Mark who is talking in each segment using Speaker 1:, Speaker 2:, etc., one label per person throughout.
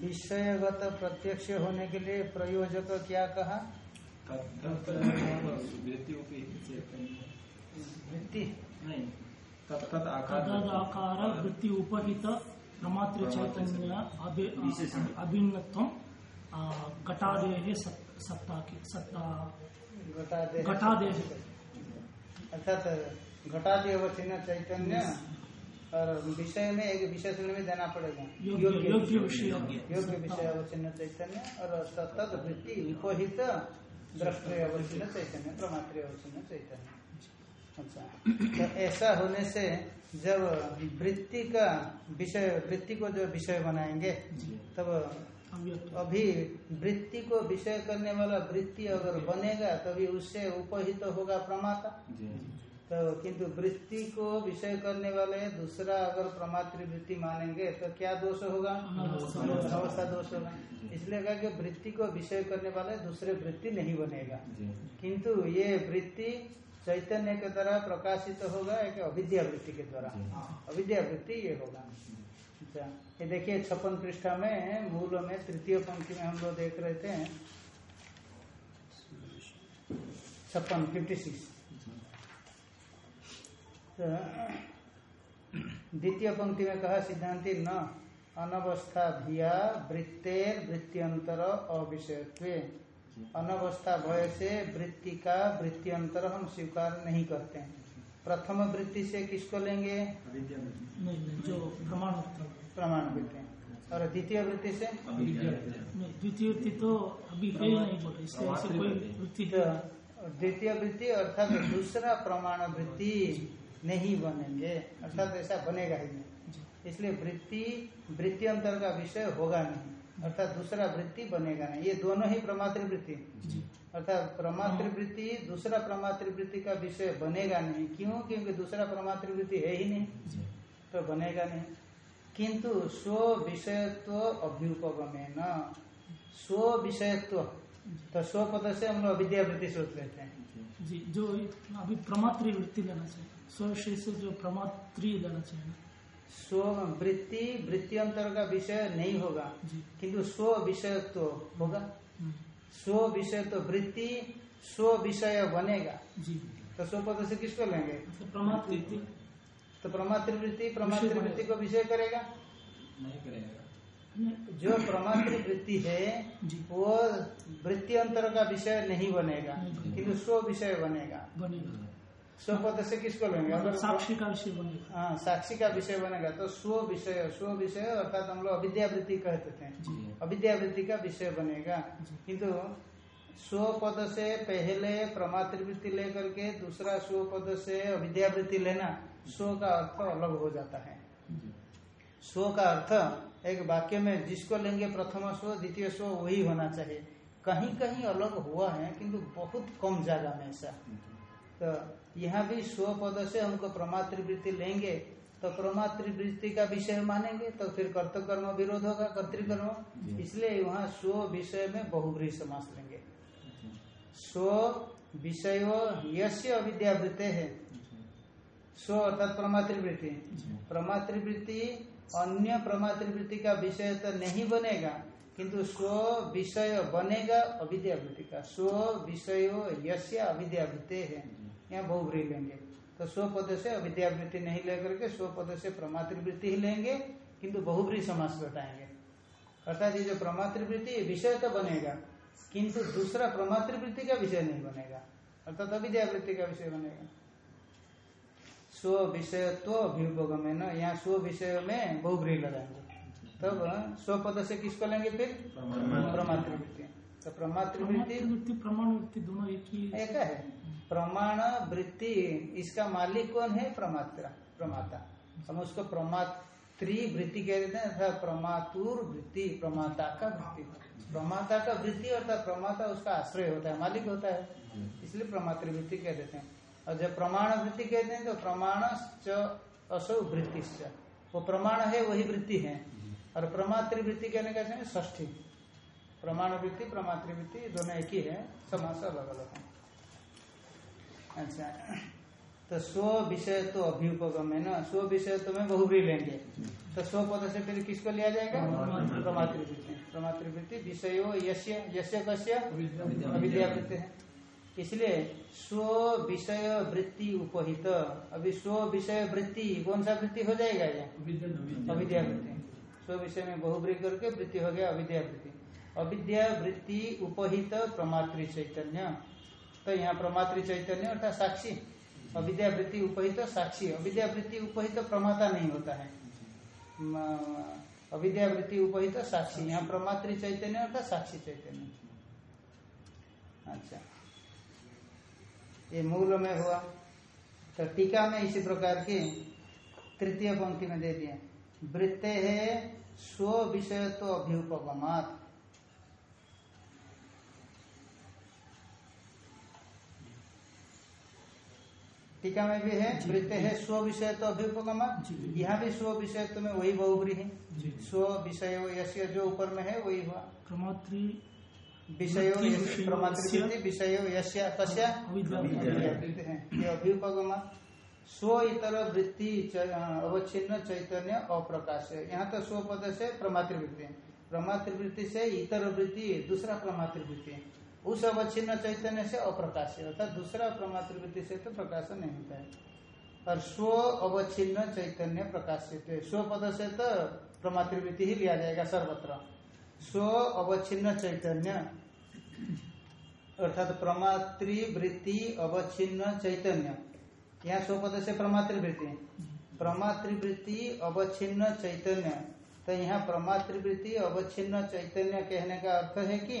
Speaker 1: विषयगत प्रत्यक्ष होने के लिए प्रयोजक क्या कहा?
Speaker 2: तदाकार वृत्ति चैतन्य अभिन्नत्व घटादेह सत्ता की सत्ता।
Speaker 1: घटादेह
Speaker 2: घटादेह
Speaker 1: अर्थात घटादि अवचिन्न चैतन्य और विषय में एक विषय में देना पड़ेगा।
Speaker 2: योग्य विषय।
Speaker 1: योग्य विषय। अवचिन्न चैतन्य और तद वृत्ति उपहित दृष्टि अवचिन्न चैतन्य प्रमात्र अवचिन्न चैतन्य। अच्छा। तो ऐसा होने से जब वृत्ति का विषय वृत्ति को जो विषय बनाएँगे तब अभी वृत्ति को विषय करने वाला वृत्ति अगर बनेगा तभी उससे उपहित होगा प्रमाता। तो किंतु वृत्ति को विषय करने वाले दूसरा अगर प्रमात्र वृत्ति मानेंगे तो क्या दोष होगा? अवस्था दोष होगा। इसलिए कहा कि वृत्ति को विषय करने वाले दूसरे वृत्ति नहीं बनेगा। किंतु ये वृत्ति चैतन्य के द्वारा प्रकाशित होगा एक अविद्या वृत्ति के द्वारा। अविद्या वृत्ति ये होगा। अच्छा ये देखिए, छप्पन पृष्ठा में मूल में तृतीय पंक्ति में हम लोग देख रहे थे। छप्पन फिफ्टी सिक्स द्वितीय पंक्ति में कहा, सिद्धांति, न, अनवस्था भिया वृत्तेर वृत्तियंतर अविषयत्व। अनवस्था भय से वृत्ति का वृत्तियंतर हम स्वीकार नहीं करते हैं। प्रथम वृत्ति से किसको लेंगे?
Speaker 2: नहीं नहीं जो प्रमाण
Speaker 1: प्रमाण वृत्ति। और द्वितीय वृत्ति से?
Speaker 2: द्वितीय वृत्ति तो अभी है नहीं बोले इसलिए कोई वृत्ति।
Speaker 1: तो द्वितीय वृत्ति अर्थात दूसरा प्रमाण वृत्ति नहीं बनेंगे। अर्थात ऐसा बनेगा ही नहीं। इसलिए वृत्ति वृत्ति अंतर का विषय होगा नहीं। अर्थात दूसरा वृत्ति बनेगा नहीं। ये दोनों ही प्रमात्र वृत्ति। अर्थात प्रमात्र वृत्ति दूसरा प्रमात्र वृत्ति का विषय बनेगा नहीं। क्यों? क्योंकि दूसरा प्रमात्र वृत्ति है ही नहीं। तो बनेगा नहीं। किंतु स्व विषयत्व अभ्युपगमे न स्व विषयत्व। तो स्व पद से हम लोग अविद्यावृत्ति सोच लेते हैं।
Speaker 2: जी जो अभी प्रमात्री वृत्ति लेना चाहिए। स्वविषय से जो प्रमात्री लेना चाहिए
Speaker 1: स्व वृत्ति वृत्ति अंतर का विषय नहीं होगा। किंतु स्व विषयत्व होगा।
Speaker 2: हम्म,
Speaker 1: विषय तो वृत्ति स्व विषय बनेगा।
Speaker 2: जी।
Speaker 1: तो स्व पद से किसको लेंगे?
Speaker 2: तो प्रमात्र
Speaker 1: तो प्रमात्र वृत्ति प्रमात्र
Speaker 2: विषय
Speaker 1: वृत्ति को विषय करेगा?
Speaker 3: नहीं करेगा।
Speaker 1: जो प्रमात्र वृत्ति है वो वृत्ति अंतर का विषय नहीं बनेगा
Speaker 2: नहीं बनेगा।
Speaker 1: किंतु स्व विषय बनेगा।
Speaker 2: बनेगा।
Speaker 1: स्व पद से किसको लेंगे अगर
Speaker 2: साक्षी का विषय बनेगा
Speaker 1: हाँ साक्षी का विषय बनेगा तो स्व विषय स्व विषय अर्थात हम लोग अविद्यावृत्ति कहते थे। अविद्यावृत्ति का विषय बनेगा। किंतु स्व पद से पहले प्रमातृवृत्ति लेकर के दूसरा स्व पद से अविद्यावृत्ति लेना स्व का अर्थ अलग हो जाता है। स्व का अर्थ एक वाक्य में जिसको लेंगे प्रथम स्व द्वितीय स्व वही होना चाहिए। कहीं कहीं अलग हुआ है किंतु बहुत कम जगह में ऐसा। तो यहाँ भी स्व पद से हमको प्रमातृवृत्ति लेंगे तो प्रमातृवृत्ति का विषय मानेंगे तो फिर कर्तकर्म विरोध होगा कर्तिकर्म। इसलिए वहाँ स्व विषय में बहुब्री समास लेंगे। स्व विषय यस्य अविद्यावृत्ते है। स्व अर्थात प्रमातृवृत्ति। प्रमातृवृत्ति अन्य प्रमातृवृत्ति का विषय तो नहीं बनेगा किंतु स्व विषय बनेगा अविद्यावृत्ति का। स्व विषय यस्य अविद्यावृत्ति है। यहाँ बहुब्री लेंगे। तो स्व पद से अविद्यावृत्ति नहीं लेकर के स्व पद से प्रमातृवृत्ति ही लेंगे किंतु बहुब्री समास बताएँगे। अर्थात ये जो प्रमातृवृत्ति विषय तो बनेगा किंतु दूसरा प्रमातृवृत्ति का विषय नहीं बनेगा। अर्थात अविद्यावृत्ति का विषय बनेगा। स्व विषय तो अभ्युपगम है ना यहाँ स्व विषय में बहुब्री लगाएँगे। तब स्व पद से किसको लेंगे फिर? प्रमातृवृत्ति। तो प्रमातृवृत्ति
Speaker 2: प्रमात्र वृत्ति प्रमाण वृत्ति दोनों एक ही
Speaker 1: एक है। प्रमाण वृत्ति, इसका मालिक कौन है? प्रमात्रा, प्रमाता। हम उसको प्रमात्री वृत्ति कह देते हैं, अर्थात प्रमातुर वृत्ति, प्रमाता का वृत्ति। प्रमाता का वृत्ति अर्थात प्रमाता, उसका आश्रय होता है, मालिक होता है। इसलिए प्रमातृ वृत्ति कह देते हैं। और जब प्रमाण वृत्ति कहते हैं तो प्रमाण असो वृत्ति वो प्रमाण है, वही वृत्ति है। और प्रमातृ वृत्ति कहने का ष्ठी प्रमाण वृत्ति प्रमातृवृत्ति दोनों एक ही है, समास अलग अलग है। अच्छा। तो स्व विषय तो अभ्युपगम है ना? स्व विषय तो में बहुबरी लेंगे। तो स्व पद से फिर किसको लिया जाएगा? प्रमातृवृत्ति। प्रमातृवृत्ति विषयो यश्य कश्य अविद्यावृत्ति है। इसलिए स्व विषय वृत्ति उपहित। अभी स्व विषय वृत्ति कौन सा वृत्ति हो जाएगा ये? अविद्यावृत्ति। स्व विषय में बहुब्री करके वृत्ति हो गया अविद्या वृत्ति अविद्या वृत्ति उपहित प्रमातृ चैतन्य। तो यहाँ प्रमातृ चैतन्य अर्थात साक्षी। अविद्या वृत्ति उपहित साक्षी। अविद्या वृत्ति उपहित प्रमाता नहीं होता है। अविद्या वृत्ति उपहित साक्षी। यहाँ प्रमातृ चैतन्य अर्थात साक्षी चैतन्य। अच्छा। ये मूल में हुआ। तो टीका में इसी प्रकार की तृतीय पंक्ति में दे दिए वृत्ते है स्व विषय तो अभ्युपगमात। टीका में भी है वृत्ते है स्व विषय तो अभ्युपगम यहाँ भी स्व विषय तो में वही बहुबरी है स्व विषय यश्य जो ऊपर में है वही हुआ।
Speaker 2: प्रमात्री
Speaker 1: विषयो प्रमातृवृत्ति विषयो यश्या कश्या ये अभ्युपगमा स्व इतर वृत्ति अवच्छिन्न चैतन्य अप्रकाश है। यहाँ तो स्व पद से प्रमातृवृत्ति प्रमातृवृत्ति से इतर वृत्ति दूसरा प्रमातृवृत्ति उस अवच्छिन्न चैतन्य से अप्रकाश है। अर्थात दूसरा प्रमातृवृत्ति से तो प्रकाश नहीं होता है। और स्व अवच्छिन्न चैतन्य प्रकाशित स्व पद से तो प्रमातृवृत्ति ही लिया जाएगा सर्वत्र। स्व अवच्छिन्न चैतन्य, अर्थात प्रमातृवृत्ति अवच्छिन्न चैतन्य। यहाँ स्व पद से प्रमातृवृत्ति प्रमातृवृत्ति अवच्छिन्न चैतन्य। तो यहाँ प्रमातृवृत्ति अवच्छिन्न चैतन्य कहने का अर्थ है कि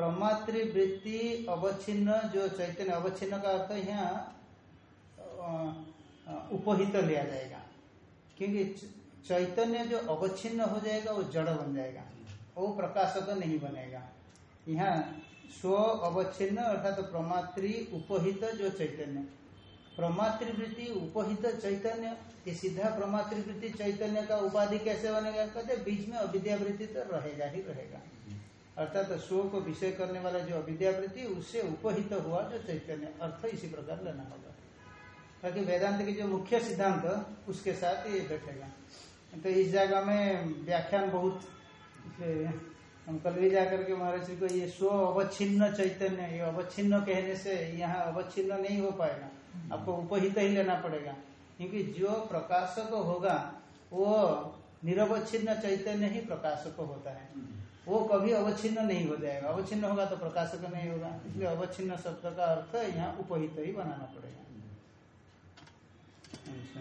Speaker 1: प्रमातृवृत्ति अवच्छिन्न, जो चैतन्य अवच्छिन्न का अर्थ यहाँ उपहित लिया जाएगा। क्योंकि चैतन्य जो अवच्छिन्न हो जाएगा, वो जड़ बन जाएगा। वो प्रकाशक नहीं बनेगा। यहाँ स्व अवच्छिन्न अर्थात तो प्रमातृ उपहित जो चैतन्य। प्रमातृवृत्ति उपहित चैतन्य, ये सीधा प्रमातृवृत्ति चैतन्य का उपाधि कैसे बनेगा? कहते बीच में अविद्यावृत्ति तो रहेगा ही रहेगा। अर्थात तो स्व को विषय करने वाला जो अविद्यावृत्ति उससे उपहित हुआ जो चैतन्य। अर्थ इसी प्रकार लेना होगा। ताकि वेदांत की जो मुख्य सिद्धांत उसके साथ ये बैठेगा। तो इस जगह में व्याख्यान बहुत हम कल भी जाकर के महाराज जी को ये स्व अवच्छिन्न चैतन्य ये अवच्छिन्न कहने से यहाँ अवच्छिन्न नहीं हो पाएगा। आपको उपहित ही लेना पड़ेगा। क्योंकि जो प्रकाशक होगा वो निरवच्छिन्न चैतन्य ही प्रकाशक होता है। वो कभी अवच्छिन्न नहीं हो जाएगा। अवच्छिन्न होगा तो प्रकाशक नहीं होगा। इसलिए अवच्छिन्न शब्द का अर्थ यहाँ उपहित ही बनाना पड़ेगा। अच्छा।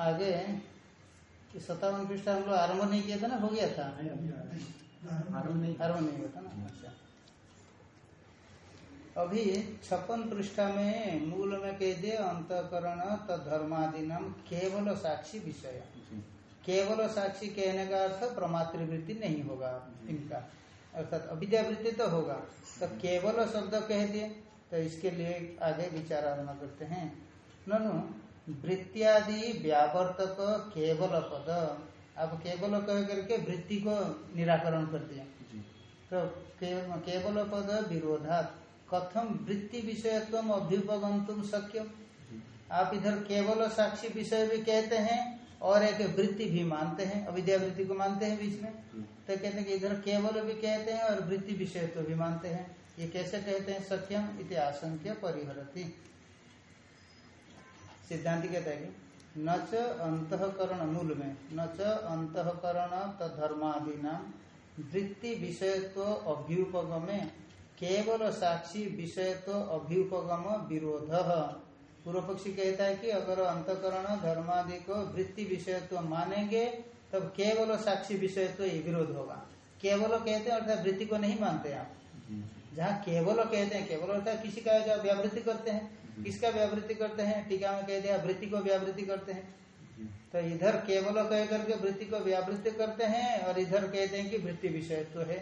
Speaker 1: आगे सत्तावन पृष्ठ हम लोग आरंभ नहीं किया था ना? हो गया था। आरंभ नहीं आरंभ नहीं हुआ था ना? अच्छा। अभी छप्पन पृष्ठा में मूल में कह दिए अंतकरण तधर्मादि नाम केवल साक्षी विषय। केवल साक्षी कहने का अर्थ प्रमातृवृत्ति नहीं होगा इनका। अर्थात अविद्यावृत्ति तो होगा। तो केवल शब्द कह दिए तो इसके लिए आगे विचार आरंभ करते हैं। ननु वृत्तियादि व्यावर्तक केवल पद। अब केवल कह करके वृत्ति को निराकरण कर दिया। तो केवल पद विरोधात। कथम वृत्ति विषयत्व अभ्युपगंतुम सक्यम आप इधर केवल साक्षी विषय भी कहते हैं और एक वृत्ति भी मानते हैं अविद्या वृत्ति को मानते हैं बीच में। तो कहते हैं कि इधर केवल भी कहते हैं और वृत्ति विषयत्व भी मानते हैं। ये कैसे कहते हैं? सक्यम इति आशंक्य परिहरती। सिद्धांत कहता है कि न च अंतकरण मूल में, न च अंतकरण तधर्मादीना वृत्ति विषयत्व अभ्युपगमे केवल साक्षी विषय तो अभ्युपगम विरोध। पूर्व पक्षी कहता है कि अगर अंतकरण, धर्मादि को वृत्ति विषयत्व मानेंगे, तब केवल साक्षी विषयत्व ये विरोध होगा। केवल कहते हैं, अर्थात वृत्ति को नहीं मानते आप। जहाँ केवल कहते हैं, केवल अर्थात किसी का जो व्यावृत्ति करते हैं, किसका व्यावृत्ति करते हैं टीका में कह दिया वृत्ति को व्यावृत्ति करते हैं। तो इधर केवल कह करके वृत्ति को व्यावृत्ति करते हैं, और इधर कहते हैं कि वृत्ति विषय तो है।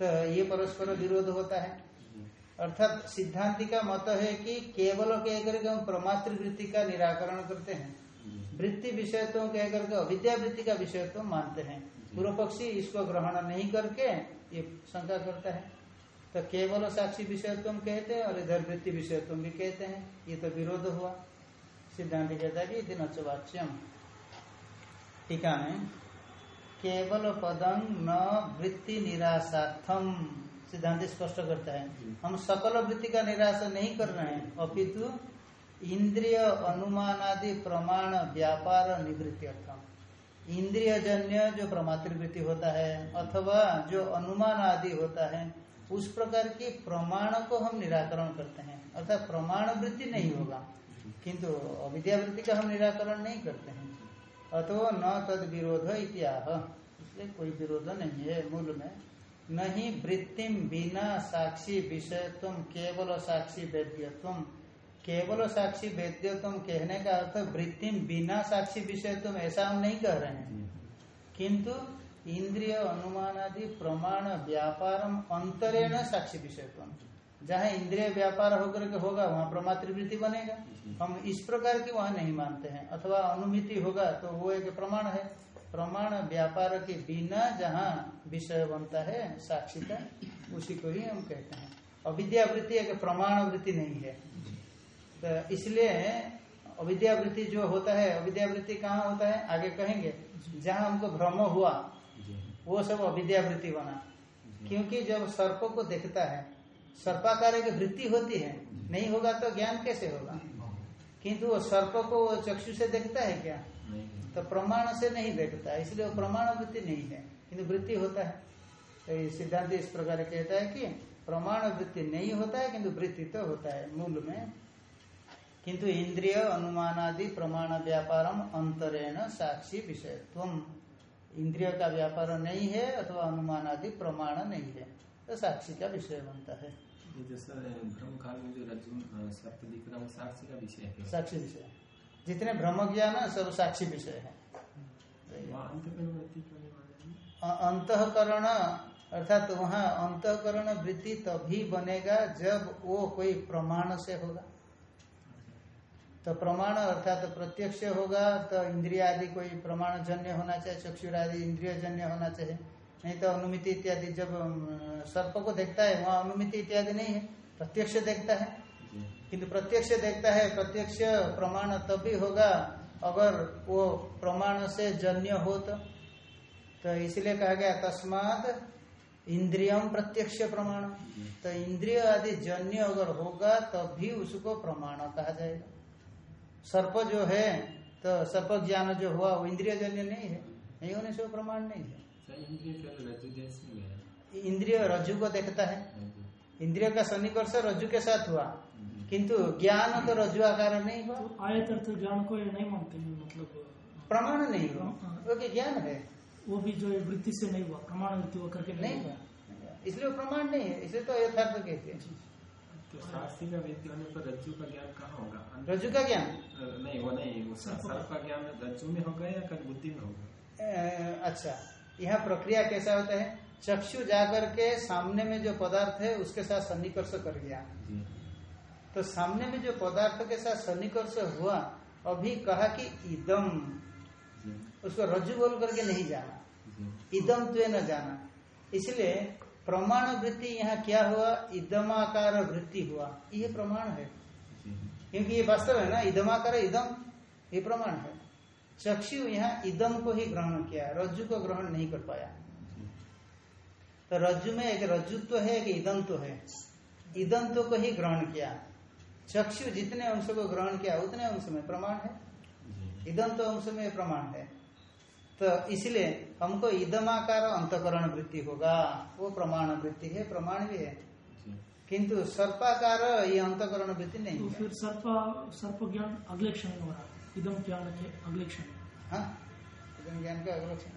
Speaker 1: तो ये परस्पर विरोध होता है। अर्थात सिद्धांति का मत है कि केवल कह करके हम प्रमात्र वृत्ति का निराकरण करते हैं। वृत्ति विषयत्व कह करके अविद्यावृत्ति का विषय तो मानते हैं। पूर्व पक्षी इसको ग्रहण नहीं करके ये शंका करता है। तो केवल साक्षी विषयत्व कहते हैं और इधर वृत्ति विषयत्व भी कहते हैं। ये तो विरोध हुआ। सिद्धांत कहता है कि दिन वाच्यम। टीका में केवल पदम न वृत्ति निराशार्थम सिद्धांत स्पष्ट करता है। हम सकल वृत्ति का निराश नहीं कर रहे हैं अपितु इंद्रिय अनुमान आदि प्रमाण व्यापार निवृत्ति अर्थम इंद्रिय जन्य जो प्रमातृवृत्ति होता है अथवा जो अनुमान आदि होता है उस प्रकार की प्रमाण को हम निराकरण करते हैं। अर्थात प्रमाण वृत्ति नहीं होगा किंतु अविद्यावृत्ति का हम निराकरण नहीं करते हैं। अथवा न तद विरोध इत्याह। इसलिए कोई विरोध नहीं है मूल में। नहीं वृत्तिम बिना साक्षी विषयत्व, केवल साक्षी वेद्यत्व। केवल साक्षी वेद्यत्व कहने का अर्थ वृत्तिम बिना साक्षी विषयत्व ऐसा हम नहीं कह रहे हैं। किंतु इंद्रिय अनुमान आदि प्रमाण व्यापार अंतरेण साक्षी विषयत्व। जहाँ इंद्रिय व्यापार होकर के होगा वहाँ प्रमातृवृत्ति बनेगा। हम इस प्रकार की वहाँ नहीं मानते हैं। अथवा अनुमिति होगा तो वो एक प्रमाण है। प्रमाण व्यापार के बिना जहाँ विषय बनता है साक्षी का उसी को ही हम कहते हैं। अविद्यावृत्ति एक प्रमाण वृत्ति नहीं है। तो इसलिए अविद्यावृत्ति जो होता है अविद्यावृत्ति कहाँ होता है? आगे कहेंगे। जहाँ हमको भ्रम हुआ वो सब अविद्यावृत्ति बना। क्योंकि जब सर्प को देखता है सर्पाकार एक वृत्ति होती है। नहीं होगा तो ज्ञान कैसे होगा? किंतु वो सर्प को चक्षु से देखता है क्या? तो प्रमाण से नहीं देखता इसलिए वो प्रमाण वृत्ति नहीं है। किंतु वृत्ति होता है। तो सिद्धांत इस प्रकार कहता है कि प्रमाण वृत्ति नहीं होता है किंतु वृत्ति तो होता है मूल में। किंतु इंद्रिय अनुमानादि प्रमाण व्यापारम अंतरेण साक्षी विषयत्व इंद्रिय का व्यापार नहीं है अथवा अनुमान आदि प्रमाण नहीं है। तो साक्षी का विषय बनता है।
Speaker 3: ब्रह्म काल में जो रज्जु सर्प दिख रहा है साक्षी का विषय है।
Speaker 1: साक्षी विषय जितने ब्रह्म ज्ञान सब साक्षी विषय है। अंतकरण अर्थात वहाँ अंतकरण वृत्ति तभी बनेगा जब वो कोई प्रमाण से होगा। तो प्रमाण अर्थात तो प्रत्यक्ष होगा तो इंद्रिया आदि कोई प्रमाण जन्य होना चाहिए चक्षुर आदि इंद्रिय जन्य होना चाहिए। नहीं तो अनुमिति इत्यादि जब सर्प को देखता है वहाँ अनुमिति इत्यादि नहीं है प्रत्यक्ष देखता है। किंतु प्रत्यक्ष देखता है प्रत्यक्ष प्रमाण तभी होगा अगर वो प्रमाण से जन्य हो तो, तो इसलिए कहा गया तस्माद इंद्रियम प्रत्यक्ष प्रमाण। तो इंद्रिय आदि जन्य अगर होगा तभी उसको प्रमाण कहा जाएगा। सर्प जो है तो सर्प ज्ञान जो हुआ वो इंद्रिय जन्य नहीं है। नहीं होने से वो प्रमाण नहीं है। इंद्रिय रज्जु को देखता है। इंद्रिय का सन्निकर्ष रज्जु के साथ हुआ। किंतु ज्ञान तो रज्जु आकार नहीं हुआ।
Speaker 2: तो आयत अर्थ ज्ञान को नहीं मानते मतलब
Speaker 1: प्रमाण नहीं हुआ।
Speaker 2: हाँ।
Speaker 1: क्योंकि ज्ञान है।
Speaker 2: वो भी जो वृत्ति से नहीं हुआ प्रमाण वृत्ति हुआ करके
Speaker 1: नहीं हुआ। इसलिए वो प्रमाण नहीं है इसलिए तो यथार्थ कहते हैं।
Speaker 3: तो साक्षी का होने पर रज्जु का ज्ञान कहाँ होगा?
Speaker 1: रज्जु का ज्ञान?
Speaker 3: नहीं वो नहीं वो सर्प का ज्ञान रज्जु में होगा या कल बुद्धि में होगा
Speaker 1: अच्छा। यहाँ प्रक्रिया कैसा होता है? चक्षु जाकर के सामने में जो पदार्थ है उसके साथ सन्निकर्ष कर गया तो सामने में जो पदार्थ के साथ सन्निकर्ष हुआ अभी कहा कि इदम। उसको रज्जु बोल करके नहीं जाना। इदम तो न जाना। इसलिए प्रमाण वृत्ति यहाँ क्या हुआ? इदमाकार वृत्ति हुआ। ये प्रमाण है। क्योंकि ये वास्तव है ना इदमाकार इदम ये प्रमाण है। चक्षु यहाँ इदम को ही ग्रहण किया रज्जु को ग्रहण नहीं कर पाया। तो रज्जु में एक रज्जुत्व है एक इदंत्व है। इदंत्व को ही ग्रहण किया। चक्षु जितने अंश को ग्रहण किया उतने अंश में प्रमाण है। इदंत अंश में प्रमाण है। तो इसलिए हमको इदमाकार अंतकरण वृत्ति होगा। वो प्रमाण वृत्ति है प्रमाण भी है। किंतु सर्पाकार ये अंतकरण वृत्ति नहीं
Speaker 2: तो फिर सर्प सर्प ज्ञान अगले क्षण में हो रहा इदम ज्ञान के अगले क्षण।
Speaker 1: हाँ? इदम ज्ञान के अगले क्षण।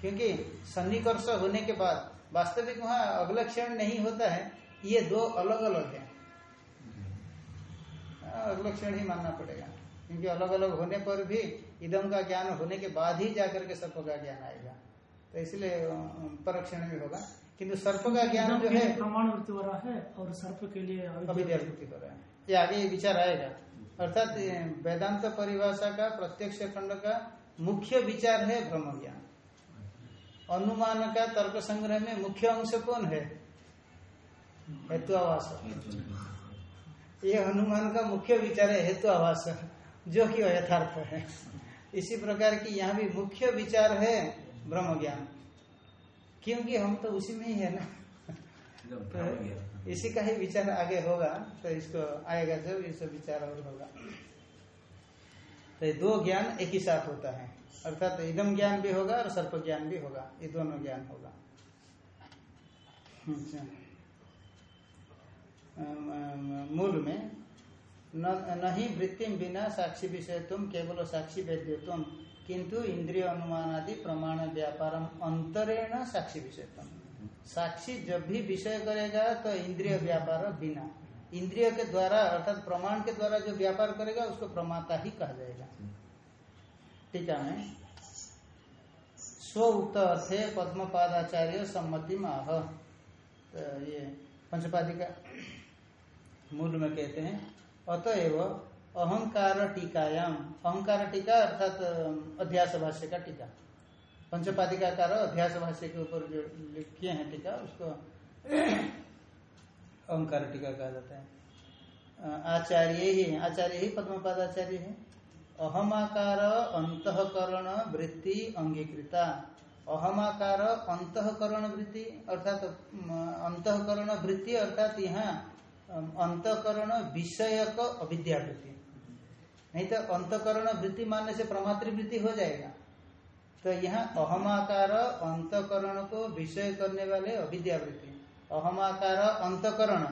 Speaker 1: क्योंकि सन्निकर्ष होने के बाद वास्तविक वहाँ अगले क्षण नहीं होता है ये दो अलग अलग है अगले क्षण ही मानना पड़ेगा। क्योंकि अलग अलग होने पर भी इदम का ज्ञान होने के बाद ही जाकर के सर्प का ज्ञान आएगा। तो इसलिए परक्षण भी होगा। किंतु सर्प का ज्ञान जो है
Speaker 2: प्रमाण हो रहा है और सर्प के लिए
Speaker 1: हो रहा है। ये आगे विचार आएगा। अर्थात वेदांत परिभाषा का, प्रत्यक्ष खंड का मुख्य विचार है ब्रह्म ज्ञान अनुमान का, तर्क संग्रह में मुख्य अंश कौन है? हेतुआवास। ये अनुमान का मुख्य विचार है हेतु आवास जो कि यथार्थ है। इसी प्रकार की यहाँ भी मुख्य विचार है ब्रह्म ज्ञान क्योंकि हम तो उसी में ही है ना? तो इसी का ही विचार आगे होगा तो इसको आएगा जब इस विचार और होगा। तो ये दो ज्ञान एक ही साथ होता है। अर्थात तो इदम ज्ञान भी होगा और सर्प ज्ञान भी होगा। ये दोनों ज्ञान होगा। अम, मूल में न नहीं वृत्ति बिना साक्षी विषय तुम केवल साक्षी वेद्य तुम किंतु इंद्रिय अनुमान आदि प्रमाण व्यापारम अंतरेण साक्षी विषय तुम साक्षी जब भी विषय करेगा तो इंद्रिय व्यापार बिना। इंद्रिय के द्वारा, अर्थात प्रमाण के द्वारा जो व्यापार करेगा, उसको प्रमाता ही कहा जाएगा। टीका में स्व उक्त अर्थ है पद्मपादाचार्य सम्मति माह तो ये पंचपादी का मूल में कहते हैं, अतएव अहंकार टीकायाम। अहंकार टीका अर्थात, अध्यास भाष्य का टीका। पंचपादिका कार अध्यास भाष्य के ऊपर जो लिखे हैं टीका, उसको अहंकार टीका कहा जाता है। आचार्य ही आचार्य ही पद्मपादाचार्य है। अहमाकार अंतकरण वृत्ति अंगीकृता। अहमाकार अंतकरण वृत्ति, अर्थात अंतकरण वृत्ति, अर्थात यहाँ अंतकरण विषयक अविद्या नहीं तो अंतकरण वृत्ति मानने से प्रमात्र वृत्ति हो जाएगा। तो यहाँ अहमाकार अंतकरण को विषय करने वाले अविद्या वृत्ति अहमाकार अंतकरण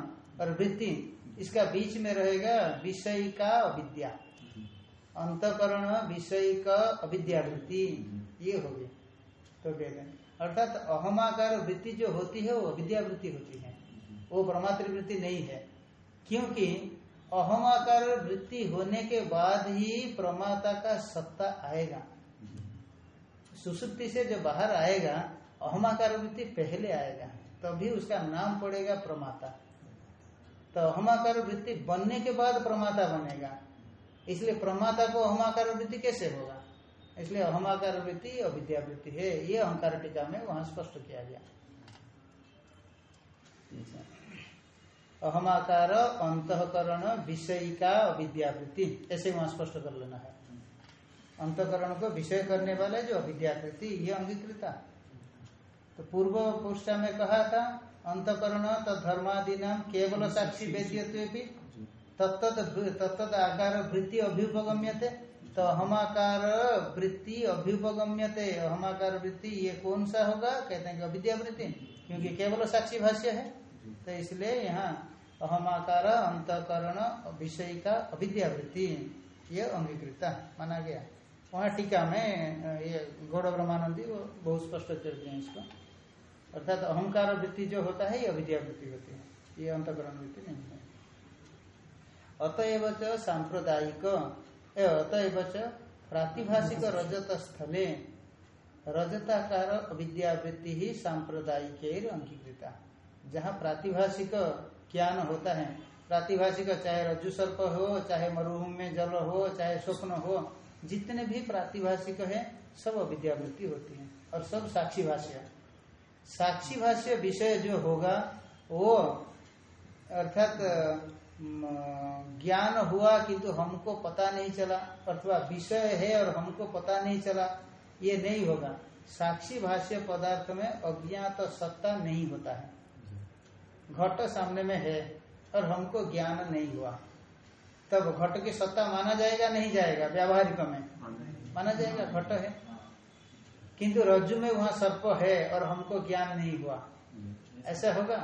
Speaker 1: और वृत्ति, इसका बीच में रहेगा विषय का अविद्या। अंतकरण, विषय का अविद्या वृत्ति ये हो गई तो कहते हैं। अर्थात अहमाकार वृत्ति जो होती है, वो अविद्या वृत्ति होती है। वो परमात्र वृत्ति नहीं है। क्योंकि अहमाकार वृत्ति होने के बाद ही प्रमाता का सत्ता आएगा। सुसुप्ति से जो बाहर आएगा अहमाकार वृत्ति पहले आएगा, तभी उसका नाम पड़ेगा प्रमाता। तो अहमाकार वृत्ति बनने के बाद प्रमाता बनेगा। इसलिए प्रमाता को अहमाकार वृत्ति कैसे होगा? इसलिए अहमाकार वृत्ति अविद्या वृत्ति है। ये अहंकार टीका में वहाँ स्पष्ट किया गया। अहमाकार अंतकरण विषय का अविद्यावृत्ति ऐसे वहाँ स्पष्ट कर लेना है। अंतकरण को विषय करने वाले जो अविद्यावृत्ति ये अंगीकृता। तो पूर्व पुष्टा में कहा था अंतकरण तो तधर्मादि नाम केवल साक्षी वेद्य तत्त आकार वृत्ति अभ्युपगम्य थे तो हमाकार वृत्ति अभ्युपगम्य थे हमाकार वृत्ति ये कौन सा होगा? कहते हैं अविद्या वृत्ति क्योंकि केवल साक्षी भाष्य है। तो इसलिए यहाँ अहमाकार अंतकरण विषय का अविद्यावृत्ति ये अंगीकृता माना गया। वहाँ टीका में ये गौड़ ब्रह्मानंदी, वो बहुत स्पष्ट कर दिए इसको। अर्थात तो अहंकार वृत्ति जो होता है, ये अविद्या वृत्ति होती है। ये अंतकरण वृत्ति नहीं है। अतएव च सांप्रदायिक अतएव च प्रातिभाषिक रजत स्थले रजताकार अविद्यावृत्ति ही सांप्रदायिक अंगीकृता। जहाँ प्रातिभाषिक ज्ञान होता है, प्रातिभाषिक चाहे रज्जु सर्प हो, चाहे मरुभूमि में जल हो, चाहे स्वप्न हो जितने भी प्रातिभाषिक है, सब अविद्यावृत्ति होती है और सब साक्षी भाष्य साक्षी भाष्य विषय जो होगा, वो अर्थात ज्ञान हुआ किंतु हमको पता नहीं चला, अथवा विषय है और हमको पता नहीं चला, ये नहीं होगा। साक्षी भाष्य पदार्थ में अज्ञात सत्ता नहीं होता है। घट सामने में है और हमको ज्ञान नहीं हुआ। तब घट की सत्ता माना जाएगा, नहीं जाएगा? व्यावहारिक में। माना जाएगा, घट है। किंतु रज्जु में वहाँ सर्प है और हमको ज्ञान नहीं हुआ। ऐसा होगा?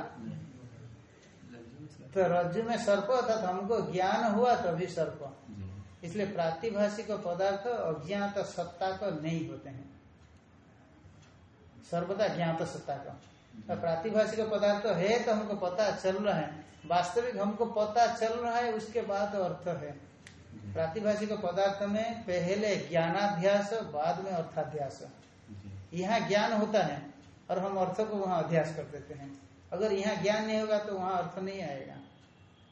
Speaker 1: तो रज्जु में सर्प, अर्थात हमको ज्ञान हुआ तभी सर्प। इसलिए प्रातिभाषिक पदार्थ अज्ञात सत्ता को नहीं होते हैं। सर्वदा ज्ञात सत्ता का। तो प्रातिभाषिक पदार्थ तो है तो हमको पता चल रहा है। वास्तविक हमको पता चल रहा है उसके बाद अर्थ है। प्रातिभाषिक पदार्थ में पहले ज्ञानाध्यास बाद में अर्थाध्यास यहाँ ज्ञान होता है और हम अर्थ को वहाँ अध्यास कर देते हैं। अगर यहाँ ज्ञान नहीं होगा तो वहाँ अर्थ नहीं आएगा।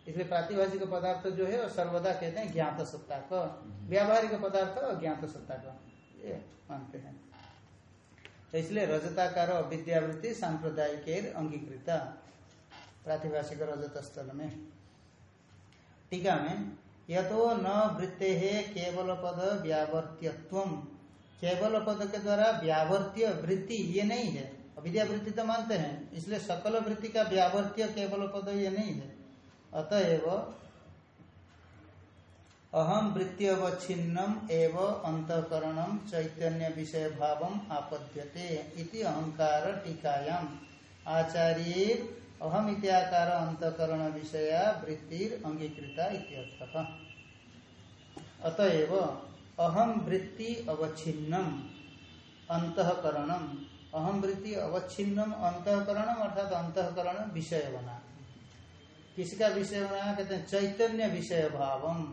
Speaker 1: इसलिए प्रातिभाषिक पदार्थ जो है वो सर्वदा कहते हैं ज्ञात सत्ता का व्यावहारिक पदार्थ और ज्ञात सत्ता का ये मानते हैं। इसलिए रजताकार अविद्यावृत्ति सांप्रदायिक अंगीकृता। प्रातिभाषिक रजत स्थल में। टीका में यह तो न वृत्ते है केवल पद व्यावर्त्यत्व। केवल पद के द्वारा व्यावर्त्य वृत्ति ये नहीं है। अविद्या वृत्ति तो मानते हैं, इसलिए सकल वृत्ति का व्यावर्त्य केवल पद ये नहीं है। अतएव अहम वृत्ति अवच्छिन्नम एव अंतकरणम चैतन्य विषय भाव आपद्यते इति अहंकार टीकायाम। आचार्य अहम इत्याकार अंतकरण विषया वृत्तिर अंगीकृता इत्यर्थः। अतएव अहम वृत्ति अवच्छिन्नम अंतकरणम अहम वृत्ति अवच्छिन्नम अंतकरणम अर्थात अंतकरण विषय बना किसका विषय बना कहते हैं चैतन्य विषय भावम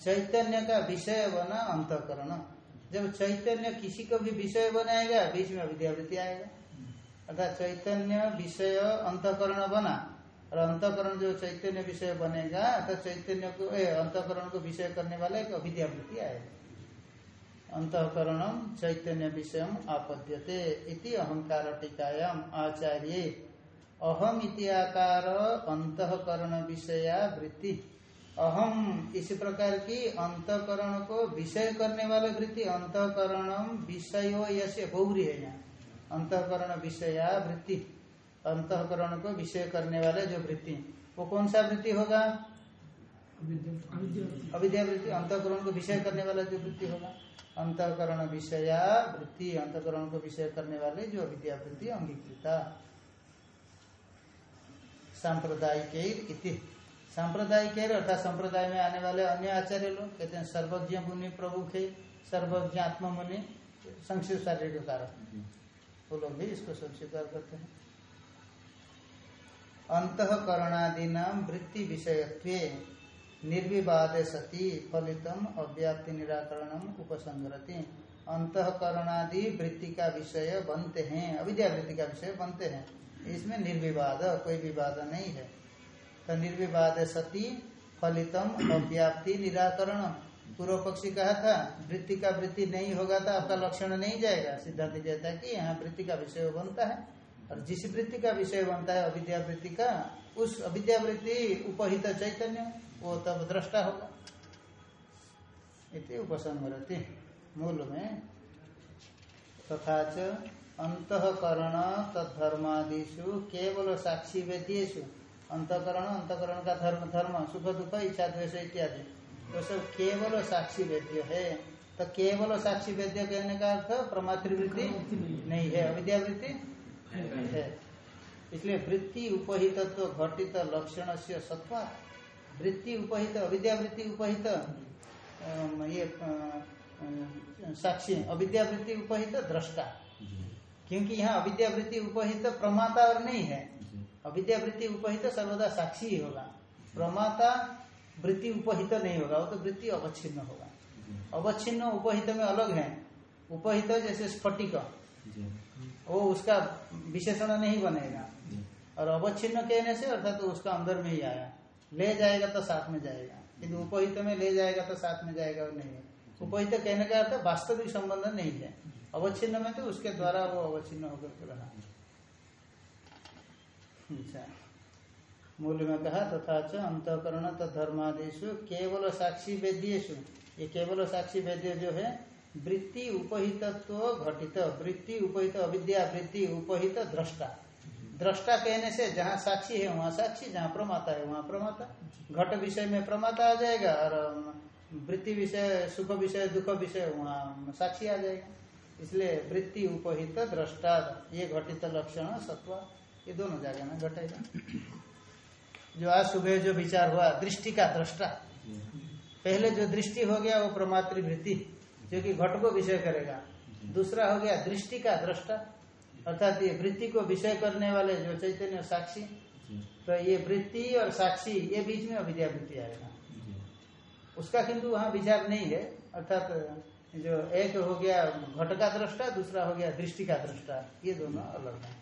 Speaker 1: चैतन्य का विषय बना अंतकरण। जब चैतन्य किसी को भी विषय बनाएगा, बीच में विद्यावृत्ति आएगा। अर्थात चैतन्य विषय अंतकरण बना, और अंतकरण जो चैतन्य विषय बनेगा तो चैतन्य को अंतकरण को विषय करने वाला एक अविद्यावृत्ति आएगा। अंतकरण चैतन्य विषय आपद्यते इति अहंकार टीकायाम आचार्य। अहम इतिहाकार अंतकरण विषया वृत्ति। अहम इस प्रकार की अंतकरण को विषय करने वाले वृत्ति अंतकरण विषयो यसे बहुरी है यहाँ अंतकरण विषया वृत्ति, अंतकरण को विषय करने वाले जो वृत्ति। वो कौन सा वृत्ति होगा? अविद्या वृत्ति, अंतकरण को विषय करने वाला जो वृत्ति होगा। अंतकरण विषया वृत्ति, अंतकरण को विषय करने वाले जो अविद्या वृत्ति, अंगीकृता। सांप्रदायिक इति सांप्रदायिक अर्थात संप्रदाय में आने वाले अन्य आचार्य लोग कहते हैं सर्वज्ञ मुनि प्रभुख है सर्वज्ञ आत्म मुनि संक्षिप्त शारीरिक कारक वो लोग भी इसको स्वीकार करते हैं। अंतकरणादीना वृत्ति विषयत्व निर्विवाद सती फलितम अव्याप्ति निराकरण उपसंगरति अंतकरणादि वृत्ति का विषय बनते हैं अविद्या वृत्ति का विषय बनते हैं। इसमें निर्विवाद कोई विवाद नहीं है। तो निर्विवाद सती फलितम अव्याप्ति निराकरण पूर्व पक्षी कहा था, वृत्ति का वृत्ति नहीं होगा तो आपका लक्षण नहीं जाएगा। सिद्धांत कहता है कि यहाँ वृत्ति का विषय बनता है। और जिस वृत्ति का विषय बनता है, अविद्या वृत्ति का, उस अविद्या वृत्ति उपहित चैतन्य, वो तब दृष्टा होगा। इति उपसंहरति मूल में तथा च अंतकरण तद्धर्मादिशु केवल साक्षी वेद्यु अंतकरण अंतकरण का धर्म धर्म सुख दुख इच्छा द्वेष इत्यादि। तो सब केवल साक्षी वेद्य है। तो केवल साक्षी वेद्य कहने का अर्थ प्रमातृवृत्ति नहीं है अविद्यावृत्ति है। इसलिए वृत्ति उपहित तो घटित लक्षण से सत्वा वृत्ति उपहित अविद्यावृत्ति उपहित ये साक्षी अविद्यावृत्ति उपहित दृष्टा। क्योंकि यहाँ अविद्यावृत्ति उपहित प्रमाता और नहीं है। अविद्यावृत्ति उपहित सर्वदा साक्षी ही होगा। प्रमाता वृत्ति उपहित नहीं होगा। वो तो वृत्ति अवच्छिन्न होगा। अवच्छिन्न उपहित में अलग है। उपहित जैसे स्फटिक। वो उसका विशेषण नहीं बनेगा। और अवच्छिन्न कहने से अर्थात तो उसका अंदर में ही आया। ले जाएगा तो साथ में जाएगा। किंतु उपहित में ले जाएगा तो साथ में जाएगा और नहीं उपहित कहने का अर्थ वास्तविक संबंध नहीं है। अवच्छिन्न में तो उसके द्वारा वो अवच्छिन्न होकर के रहा। अच्छा मूल में कहा, तथा च अंतकरण धर्मादेशु केवल साक्षी वेद्यु ये केवल साक्षी वेद्य जो है, वृत्ति उपहितत्व घटित, वृत्ति उपहित अविद्या, वृत्ति उपहित दृष्टा। दृष्टा कहने से जहाँ साक्षी है, वहाँ साक्षी, जहाँ प्रमाता है, वहाँ प्रमाता। घट विषय में प्रमाता आ जाएगा, और वृत्ति विषय, सुख विषय, दुख विषय, वहाँ साक्षी आ जाएगा। इसलिए वृत्ति उपहित दृष्टा, ये घटित लक्षण सत्व। ये दोनों जाएगा ना घटेगा जो आज सुबह जो विचार हुआ, दृष्टि का दृष्टा। पहले जो दृष्टि हो गया, वो प्रमातृ वृत्ति जो कि घट को विषय करेगा। दूसरा हो गया दृष्टि का दृष्टा, अर्थात ये वृत्ति को विषय करने वाले जो चैतन्य साक्षी तो ये वृत्ति और साक्षी, ये बीच में अविद्या वृत्ति आएगा। उसका किंतु वहाँ विचार नहीं है, अर्थात जो एक हो गया घट का दृष्टा, दूसरा हो गया दृष्टि का दृष्टा, ये दोनों अलग है।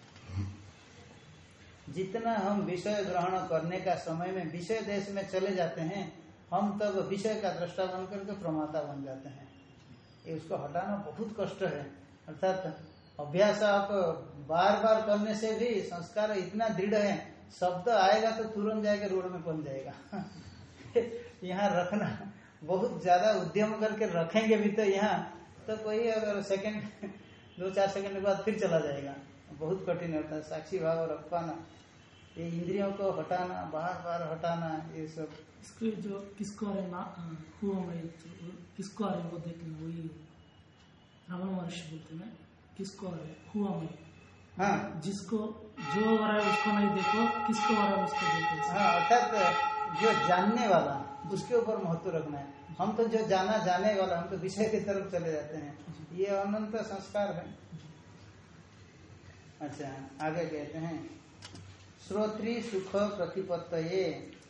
Speaker 1: जितना हम विषय ग्रहण करने का समय में विषय देश में चले जाते हैं, हम तब विषय का दृष्टा बन करके प्रमाता बन जाते हैं। ये उसको हटाना बहुत कष्ट है। अर्थात अभ्यास आप बार बार करने से भी संस्कार इतना दृढ़ है, शब्द आएगा तो तुरंत जाएगा रोड में पहुँच जाएगा। यहाँ रखना, बहुत ज़्यादा उद्यम करके रखेंगे भी तो यहाँ तो कोई अगर सेकंड दो चार सेकंड के बाद फिर चला जाएगा। बहुत कठिन होता है साक्षी भाव रख पाना ये इंद्रियों को हटाना बार बार हटाना ये सब।
Speaker 2: इसके जो किसको आ रहे ना हुआ मैं किसको आ रहे वो देख लें वही रमन महर्षि बोलते हैं किसको आ रहे हुआ मैं
Speaker 1: हाँ।
Speaker 2: जिसको जो हो रहा है उसको नहीं देखो किसको हो रहा है उसको देखो।
Speaker 1: हाँ अर्थात जो जानने वाला उसके ऊपर महत्व रखना है। हम तो जो जाना जाने वाला हम तो विषय की तरफ़ चले जाते हैं। ये अनंत संस्कार है। अच्छा आगे कहते हैं। श्रोत्री सुख प्रतिपत्त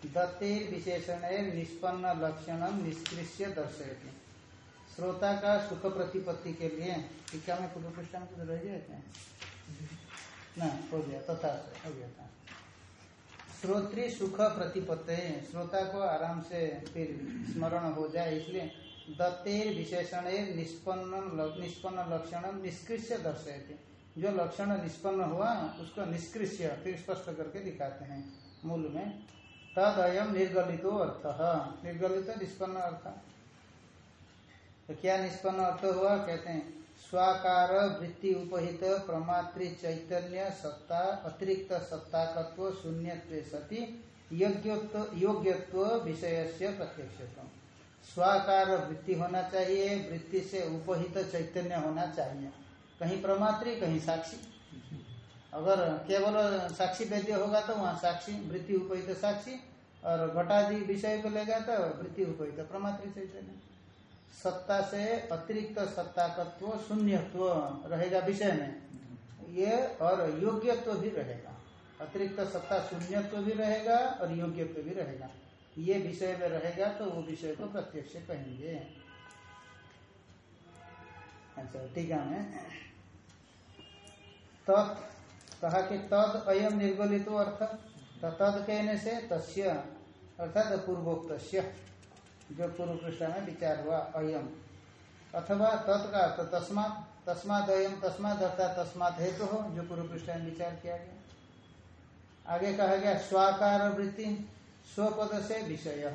Speaker 1: दत्ते विशेषण निष्पन्न लक्षण निष्कृष्य दर्शयती। श्रोता का सुख प्रतिपत्ति के लिए टीका में पूर्व पृष्ठ में कुछ रह जाते हैं ना, हो गया, तथा हो गया था। श्रोत्री सुख प्रतिपत्ति श्रोता को आराम से फिर स्मरण हो जाए इसलिए दत्तेर विशेषण निष्पन्न निष्पन्न लक्षण निष्कृष्य दर्शयती। जो लक्षण निष्पन्न हुआ, उसको निष्कृष्य, फिर स्पष्ट करके दिखाते हैं मूल में। तद अयम निर्गलितो अर्थ। निर्गलित निष्पन्न अर्थ। तो क्या निष्पन्न अर्थ हुआ? कहते हैं, स्वाकार वृत्ति उपहित प्रमातृ चैतन्य सत्ता, अतिरिक्त सत्ताकत्व शून्य सती योग्यत्व विषय से प्रत्यक्ष स्वाकार वृत्ति होना चाहिए, वृत्ति से उपहित चैतन्य होना चाहिए। कहीं प्रमात्री, कहीं साक्षी। अगर केवल साक्षी वैद्य होगा तो वहाँ साक्षी, वृत्ति उपहित साक्षी, और घटादि विषय को लेगा तो वृत्ति उपहित, प्रमात्री चैतन्य सत्ता से अतिरिक्त सत्ता सत्ताकत्व शून्यत्व रहेगा विषय में। ये और योग्यत्व भी रहेगा। अतिरिक्त सत्ता शून्यत्व भी रहेगा और योग्यत्व भी रहेगा। ये विषय में रहेगा तो वो विषय को प्रत्यक्ष कहेंगे। अच्छा ठीक है तत् कहा कि तद अयम निर्गलित अर्थ तद कहने से तस्य, अर्थात पूर्वोक्त जो पूर्व पृष्ठ में विचार हुआ, अयम। अथवा तत् का अर्थ तस्मात तस्मात अयम तस्मात अर्थात तस्मात हेतु हो जो पूर्व पृष्ठ में विचार किया गया। आगे कहा गया स्वाकार वृत्ति स्वपद से विषय।